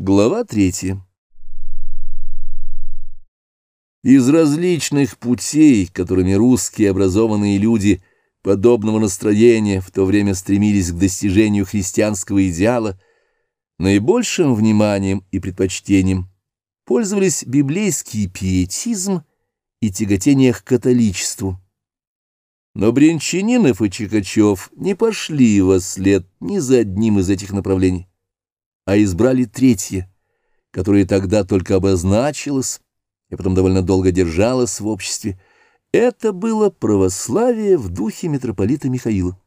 Глава третья. Из различных путей, которыми русские образованные люди подобного настроения в то время стремились к достижению христианского идеала, наибольшим вниманием и предпочтением пользовались библейский пиетизм и тяготение к католичеству. Но Брянчанинов и Чикачев не пошли во след ни за одним из этих направлений а избрали третье, которое тогда только обозначилось и потом довольно долго держалось в обществе. Это было православие в духе митрополита Михаила.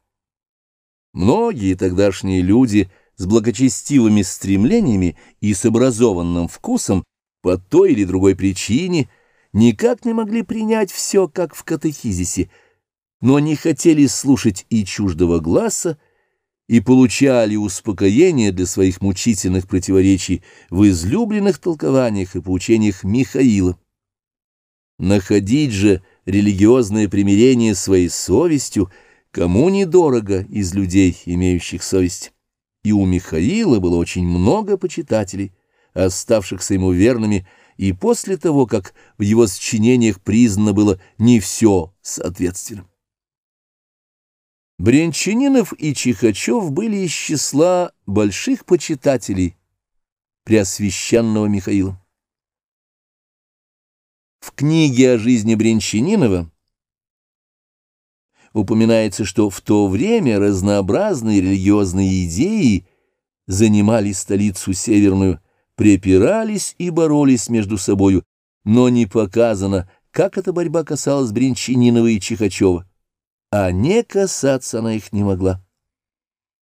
Многие тогдашние люди с благочестивыми стремлениями и с образованным вкусом по той или другой причине никак не могли принять все, как в катехизисе, но не хотели слушать и чуждого глаза, и получали успокоение для своих мучительных противоречий в излюбленных толкованиях и поучениях Михаила. Находить же религиозное примирение своей совестью кому недорого из людей, имеющих совесть. И у Михаила было очень много почитателей, оставшихся ему верными, и после того, как в его сочинениях признано было не все соответственно. Брянчанинов и Чихачев были из числа больших почитателей Преосвященного Михаила. В книге о жизни Брянчанинова упоминается, что в то время разнообразные религиозные идеи занимали столицу северную, препирались и боролись между собою, но не показано, как эта борьба касалась Брянчанинова и Чихачева а не касаться она их не могла.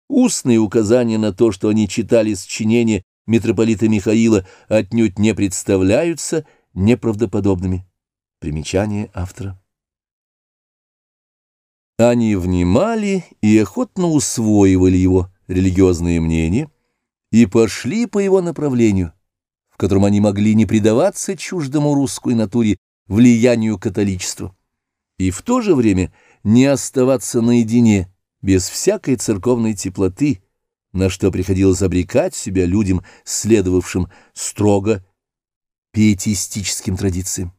Устные указания на то, что они читали сочинения митрополита Михаила, отнюдь не представляются неправдоподобными. Примечание автора. Они внимали и охотно усвоивали его религиозные мнения и пошли по его направлению, в котором они могли не предаваться чуждому русской натуре влиянию католичества, и в то же время – не оставаться наедине, без всякой церковной теплоты, на что приходилось обрекать себя людям, следовавшим строго пиетистическим традициям.